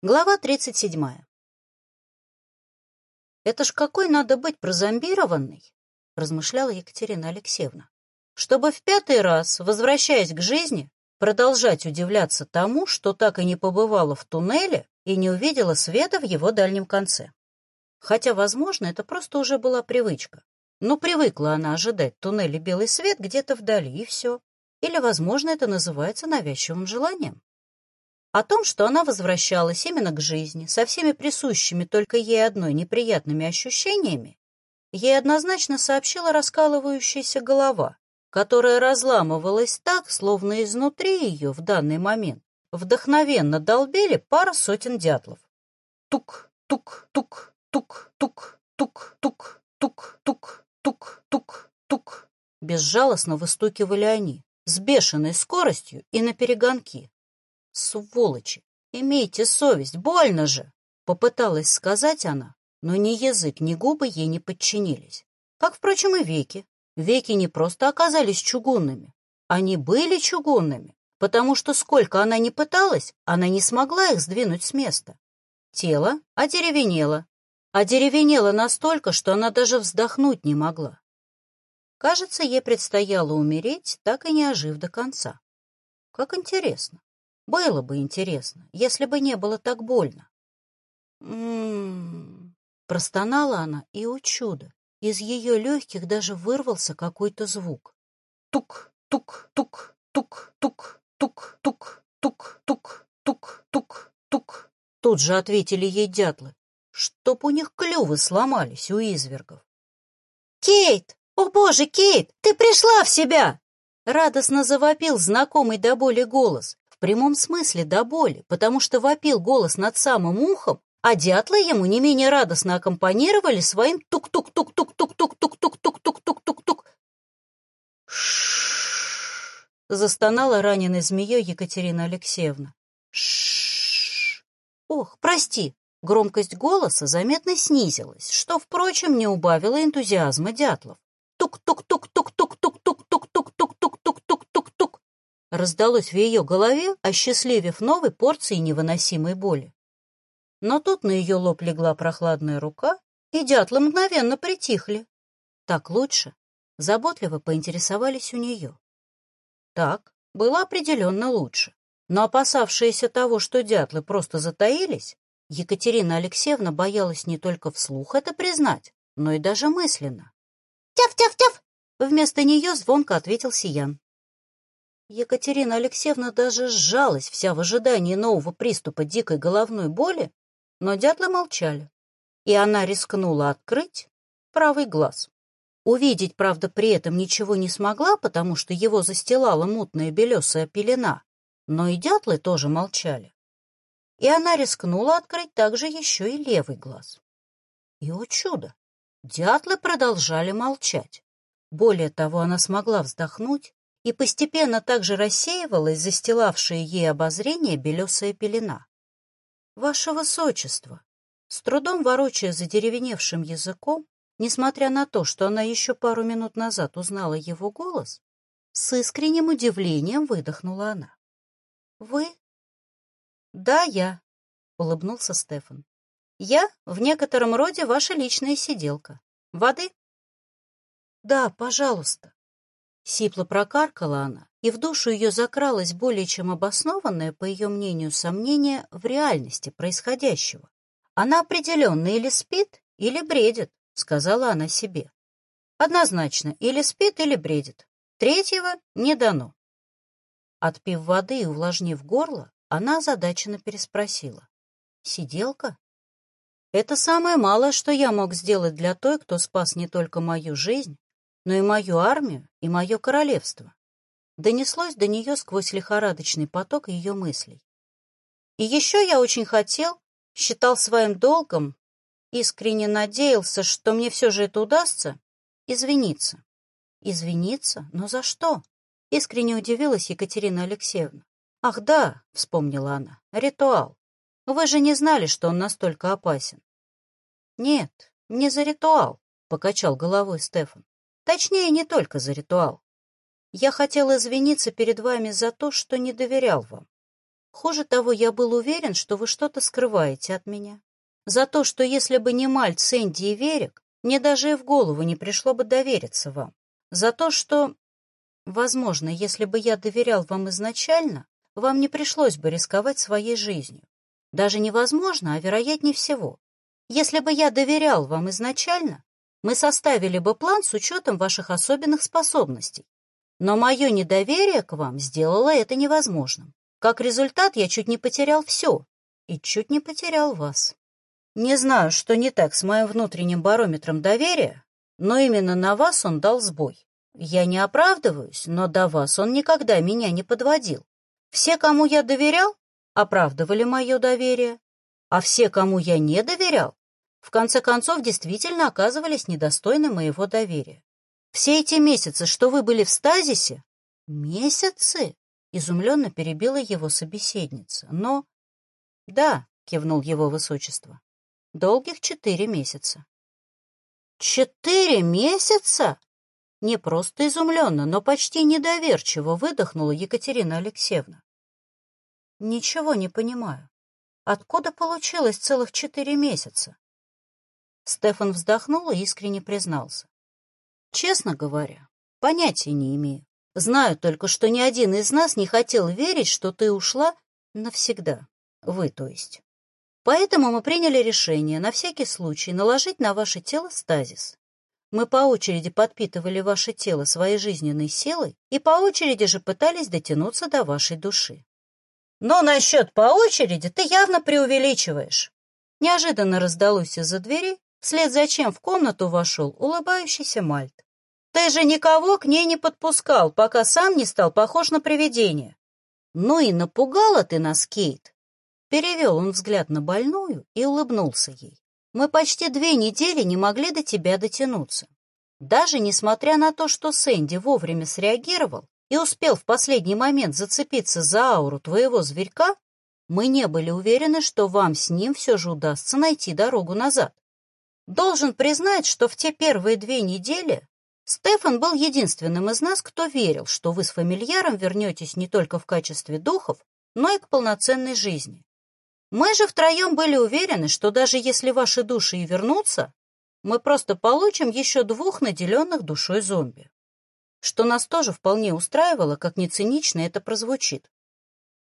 Глава 37. «Это ж какой надо быть прозомбированной?» — размышляла Екатерина Алексеевна. «Чтобы в пятый раз, возвращаясь к жизни, продолжать удивляться тому, что так и не побывала в туннеле и не увидела света в его дальнем конце. Хотя, возможно, это просто уже была привычка. Но привыкла она ожидать туннеля белый свет где-то вдали, и все. Или, возможно, это называется навязчивым желанием. О том, что она возвращалась именно к жизни, со всеми присущими только ей одной неприятными ощущениями, ей однозначно сообщила раскалывающаяся голова, которая разламывалась так, словно изнутри ее в данный момент вдохновенно долбили пара сотен дятлов. Тук, тук, тук, тук, тук, тук, тук, тук, тук, тук, тук, тук. Безжалостно выстукивали они, с бешеной скоростью и на перегонки. Сволочи! Имейте совесть, больно же! Попыталась сказать она, но ни язык, ни губы ей не подчинились. Как, впрочем, и веки. Веки не просто оказались чугунными. Они были чугунными, потому что сколько она ни пыталась, она не смогла их сдвинуть с места. Тело одеревенело. Одеревенело настолько, что она даже вздохнуть не могла. Кажется, ей предстояло умереть, так и не ожив до конца. Как интересно. Было бы интересно, если бы не было так больно. «М-м-м», простонала она, и, у чуда, из ее легких даже вырвался какой-то звук. Тук, тук, тук, тук, тук, тук, тук, тук, тук, тук, тук, тук. Тут же ответили ей дятлы, чтоб у них клювы сломались у извергов. «Кейт! О боже, Кейт, ты пришла в себя!» Радостно завопил знакомый до боли голос, в прямом смысле до боли, потому что вопил голос над самым ухом, а дятлы ему не менее радостно аккомпанировали своим тук-тук-тук-тук-тук-тук-тук-тук-тук-тук-тук. Застонала раненой змеей Екатерина Алексеевна. Ш Ох, прости, громкость голоса заметно снизилась, что, впрочем, не убавило энтузиазма дятлов. Тук-тук-тук-тук-тук-тук-тук-тук-тук-тук-тук-тук раздалось в ее голове, осчастливив новой порцией невыносимой боли. Но тут на ее лоб легла прохладная рука, и дятлы мгновенно притихли. Так лучше. Заботливо поинтересовались у нее. Так, было определенно лучше. Но опасавшаяся того, что дятлы просто затаились, Екатерина Алексеевна боялась не только вслух это признать, но и даже мысленно. «Тяф-тяф-тяф!» Вместо нее звонко ответил Сиян. Екатерина Алексеевна даже сжалась вся в ожидании нового приступа дикой головной боли, но дятлы молчали, и она рискнула открыть правый глаз. Увидеть, правда, при этом ничего не смогла, потому что его застилала мутная белесая пелена, но и дятлы тоже молчали. И она рискнула открыть также еще и левый глаз. И, о чудо, дятлы продолжали молчать. Более того, она смогла вздохнуть и постепенно также рассеивалась застилавшая ей обозрение белесая пелена. «Ваше Высочество!» С трудом ворочая задеревеневшим языком, несмотря на то, что она еще пару минут назад узнала его голос, с искренним удивлением выдохнула она. «Вы?» «Да, я», — улыбнулся Стефан. «Я в некотором роде ваша личная сиделка. Воды?» «Да, пожалуйста», Сипло прокаркала она, и в душу ее закралось более чем обоснованное, по ее мнению, сомнение в реальности происходящего. Она определенно или спит, или бредит, сказала она себе. Однозначно, или спит, или бредит. Третьего не дано. Отпив воды и увлажнив горло, она озадаченно переспросила. «Сиделка?» «Это самое малое, что я мог сделать для той, кто спас не только мою жизнь, но и мою армию, и мое королевство. Донеслось до нее сквозь лихорадочный поток ее мыслей. И еще я очень хотел, считал своим долгом, искренне надеялся, что мне все же это удастся, извиниться. Извиниться? Но за что? Искренне удивилась Екатерина Алексеевна. «Ах да», — вспомнила она, — «ритуал. Вы же не знали, что он настолько опасен». «Нет, не за ритуал», — покачал головой Стефан. Точнее, не только за ритуал. Я хотел извиниться перед вами за то, что не доверял вам. Хуже того, я был уверен, что вы что-то скрываете от меня. За то, что если бы не Мальт, Сэнди и Верик, мне даже и в голову не пришло бы довериться вам. За то, что, возможно, если бы я доверял вам изначально, вам не пришлось бы рисковать своей жизнью. Даже невозможно, а вероятнее всего. Если бы я доверял вам изначально, мы составили бы план с учетом ваших особенных способностей. Но мое недоверие к вам сделало это невозможным. Как результат, я чуть не потерял все и чуть не потерял вас. Не знаю, что не так с моим внутренним барометром доверия, но именно на вас он дал сбой. Я не оправдываюсь, но до вас он никогда меня не подводил. Все, кому я доверял, оправдывали мое доверие, а все, кому я не доверял, в конце концов действительно оказывались недостойны моего доверия. Все эти месяцы, что вы были в стазисе? Месяцы? Изумленно перебила его собеседница. Но... Да, кивнул его высочество. Долгих четыре месяца. Четыре месяца? Не просто изумленно, но почти недоверчиво выдохнула Екатерина Алексеевна. Ничего не понимаю. Откуда получилось целых четыре месяца? Стефан вздохнул и искренне признался. Честно говоря, понятия не имею. Знаю только, что ни один из нас не хотел верить, что ты ушла навсегда. Вы, то есть. Поэтому мы приняли решение на всякий случай наложить на ваше тело стазис. Мы по очереди подпитывали ваше тело своей жизненной силой и по очереди же пытались дотянуться до вашей души. Но насчет по очереди ты явно преувеличиваешь. Неожиданно раздалось из-за двери, вслед за чем в комнату вошел улыбающийся Мальт. Ты же никого к ней не подпускал, пока сам не стал похож на привидение. Ну и напугала ты нас, Кейт. Перевел он взгляд на больную и улыбнулся ей. Мы почти две недели не могли до тебя дотянуться. Даже несмотря на то, что Сэнди вовремя среагировал и успел в последний момент зацепиться за ауру твоего зверька, мы не были уверены, что вам с ним все же удастся найти дорогу назад. Должен признать, что в те первые две недели Стефан был единственным из нас, кто верил, что вы с фамильяром вернетесь не только в качестве духов, но и к полноценной жизни. Мы же втроем были уверены, что даже если ваши души и вернутся, мы просто получим еще двух наделенных душой зомби что нас тоже вполне устраивало, как не цинично это прозвучит.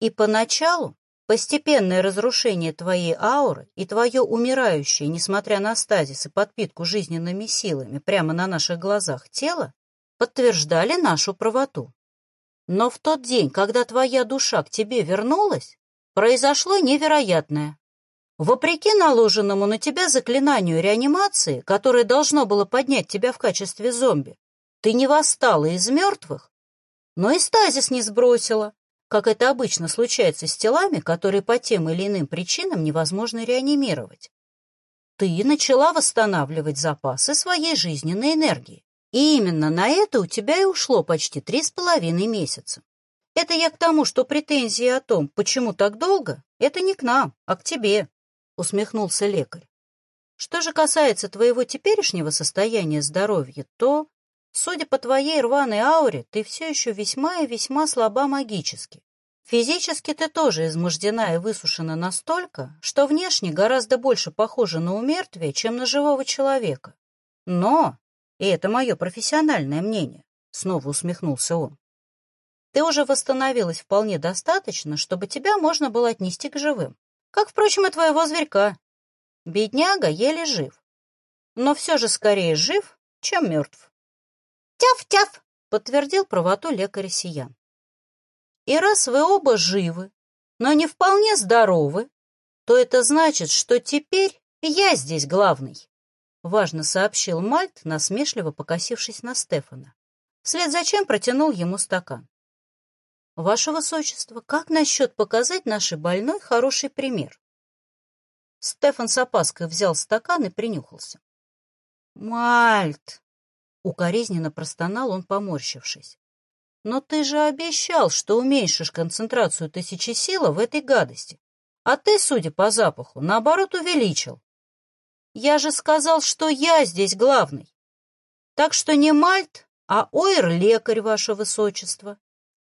И поначалу постепенное разрушение твоей ауры и твое умирающее, несмотря на стазис и подпитку жизненными силами прямо на наших глазах тело, подтверждали нашу правоту. Но в тот день, когда твоя душа к тебе вернулась, произошло невероятное. Вопреки наложенному на тебя заклинанию реанимации, которое должно было поднять тебя в качестве зомби, ты не восстала из мертвых, но и стазис не сбросила, как это обычно случается с телами, которые по тем или иным причинам невозможно реанимировать. Ты начала восстанавливать запасы своей жизненной энергии. И именно на это у тебя и ушло почти три с половиной месяца. Это я к тому, что претензии о том, почему так долго, это не к нам, а к тебе, — усмехнулся лекарь. Что же касается твоего теперешнего состояния здоровья, то Судя по твоей рваной ауре, ты все еще весьма и весьма слаба магически. Физически ты тоже измождена и высушена настолько, что внешне гораздо больше похожа на умертвие, чем на живого человека. Но, и это мое профессиональное мнение, снова усмехнулся он, ты уже восстановилась вполне достаточно, чтобы тебя можно было отнести к живым. Как, впрочем, и твоего зверька. Бедняга еле жив. Но все же скорее жив, чем мертв. «Тяф-тяф!» — подтвердил правоту лекаря Сиян. «И раз вы оба живы, но не вполне здоровы, то это значит, что теперь я здесь главный», — важно сообщил Мальт, насмешливо покосившись на Стефана. Вслед за чем протянул ему стакан. «Ваше Высочество, как насчет показать нашей больной хороший пример?» Стефан с опаской взял стакан и принюхался. «Мальт!» Укоризненно простонал он, поморщившись. «Но ты же обещал, что уменьшишь концентрацию тысячи в этой гадости. А ты, судя по запаху, наоборот увеличил. Я же сказал, что я здесь главный. Так что не Мальт, а Ойр-лекарь, ваше высочество.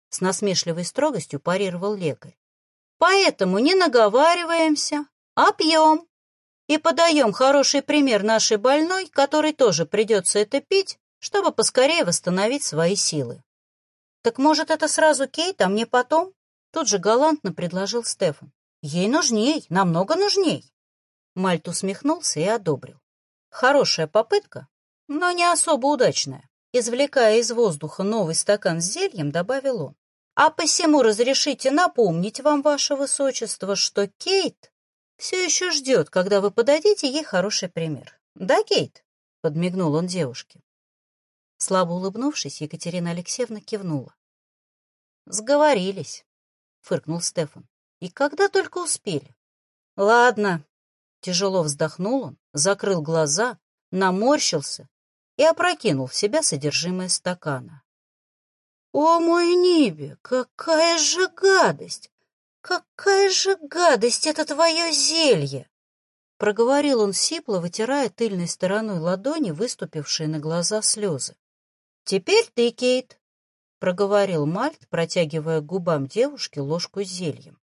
С насмешливой строгостью парировал лекарь. Поэтому не наговариваемся, а пьем. И подаем хороший пример нашей больной, которой тоже придется это пить, чтобы поскорее восстановить свои силы. Так может, это сразу Кейт, а мне потом? Тут же галантно предложил Стефан. Ей нужней, намного нужней. Мальт усмехнулся и одобрил. Хорошая попытка, но не особо удачная. Извлекая из воздуха новый стакан с зельем, добавил он. А посему разрешите напомнить вам, ваше высочество, что Кейт все еще ждет, когда вы подадите ей хороший пример. Да, Кейт? Подмигнул он девушке. Слабо улыбнувшись, Екатерина Алексеевна кивнула. «Сговорились», — фыркнул Стефан. «И когда только успели». «Ладно», — тяжело вздохнул он, закрыл глаза, наморщился и опрокинул в себя содержимое стакана. «О мой небе, какая же гадость! Какая же гадость это твое зелье!» Проговорил он сипло, вытирая тыльной стороной ладони выступившие на глаза слезы. «Теперь ты, Кейт», — проговорил Мальт, протягивая к губам девушки ложку с зельем.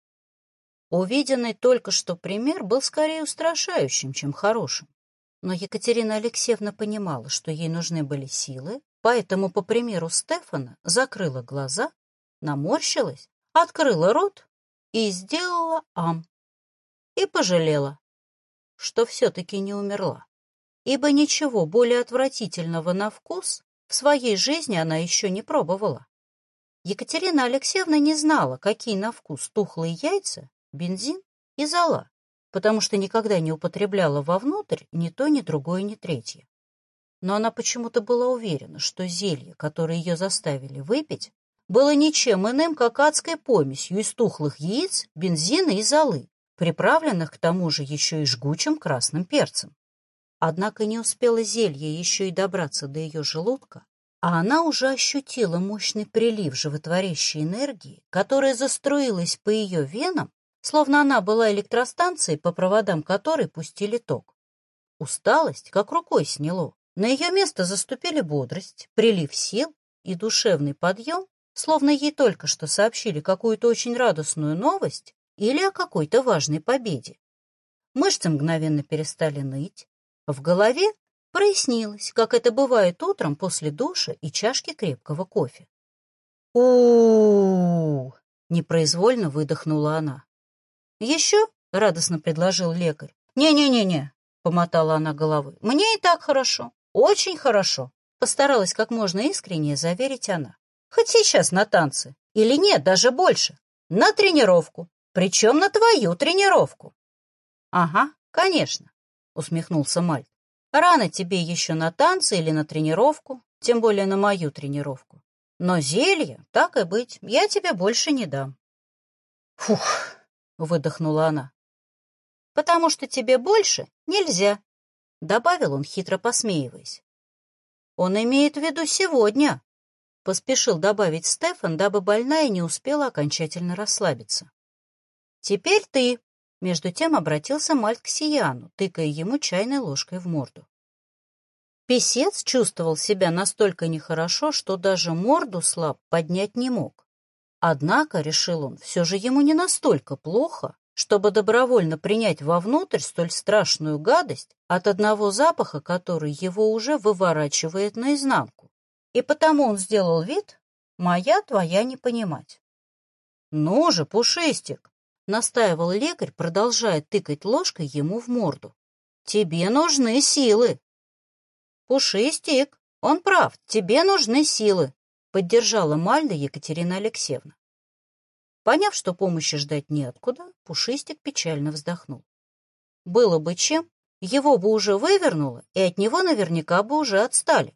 Увиденный только что пример был скорее устрашающим, чем хорошим. Но Екатерина Алексеевна понимала, что ей нужны были силы, поэтому, по примеру Стефана, закрыла глаза, наморщилась, открыла рот и сделала ам. И пожалела, что все-таки не умерла, ибо ничего более отвратительного на вкус в своей жизни она еще не пробовала. Екатерина Алексеевна не знала, какие на вкус тухлые яйца, бензин и зола, потому что никогда не употребляла вовнутрь ни то, ни другое, ни третье. Но она почему-то была уверена, что зелье, которое ее заставили выпить, было ничем иным, как адской помесью из тухлых яиц, бензина и золы, приправленных к тому же еще и жгучим красным перцем. Однако не успело зелье еще и добраться до ее желудка, а она уже ощутила мощный прилив животворящей энергии, которая заструилась по ее венам, словно она была электростанцией, по проводам которой пустили ток. Усталость как рукой сняло. На ее место заступили бодрость, прилив сил и душевный подъем, словно ей только что сообщили какую-то очень радостную новость или о какой-то важной победе. Мышцы мгновенно перестали ныть, в голове прояснилось, как это бывает утром после душа и чашки крепкого кофе. у непроизвольно выдохнула она. «Еще?» — радостно предложил лекарь. «Не-не-не-не», — помотала она головой. «Мне и так хорошо, очень хорошо», — постаралась как можно искреннее заверить она. «Хоть сейчас на танцы, или нет, даже больше, на тренировку, причем на твою тренировку». «Ага, конечно усмехнулся Мальт. Рано тебе еще на танцы или на тренировку, тем более на мою тренировку. Но зелье, так и быть, я тебе больше не дам. Фух, выдохнула она. Потому что тебе больше нельзя, добавил он, хитро посмеиваясь. Он имеет в виду сегодня, поспешил добавить Стефан, дабы больная не успела окончательно расслабиться. Теперь ты, между тем обратился Мальт к Сияну, тыкая ему чайной ложкой в морду. Песец чувствовал себя настолько нехорошо, что даже морду слаб поднять не мог. Однако, решил он, все же ему не настолько плохо, чтобы добровольно принять вовнутрь столь страшную гадость, от одного запаха который его уже выворачивает наизнанку. И потому он сделал вид «моя твоя не понимать». «Ну же, Пушистик, настаивал лекарь, продолжая тыкать ложкой ему в морду. «Тебе нужны силы!» «Пушистик, он прав, тебе нужны силы!» поддержала Мальда Екатерина Алексеевна. Поняв, что помощи ждать неоткуда, Пушистик печально вздохнул. Было бы чем, его бы уже вывернуло, и от него наверняка бы уже отстали.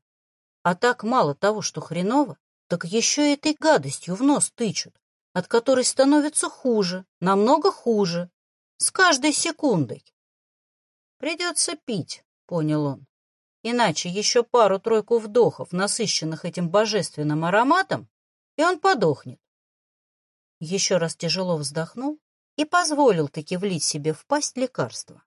А так мало того, что хреново, так еще и этой гадостью в нос тычут от которой становится хуже, намного хуже, с каждой секундой. Придется пить, понял он. Иначе еще пару-тройку вдохов, насыщенных этим божественным ароматом, и он подохнет. Еще раз тяжело вздохнул и позволил таки влить себе в пасть лекарство.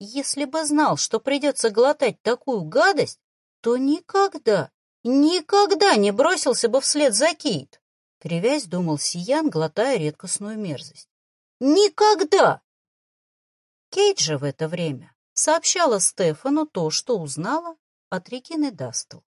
Если бы знал, что придется глотать такую гадость, то никогда, никогда не бросился бы вслед за Кейт. Кривясь, думал Сиян, глотая редкостную мерзость. Никогда! Кейт же в это время сообщала Стефану то, что узнала от Регины Дастл.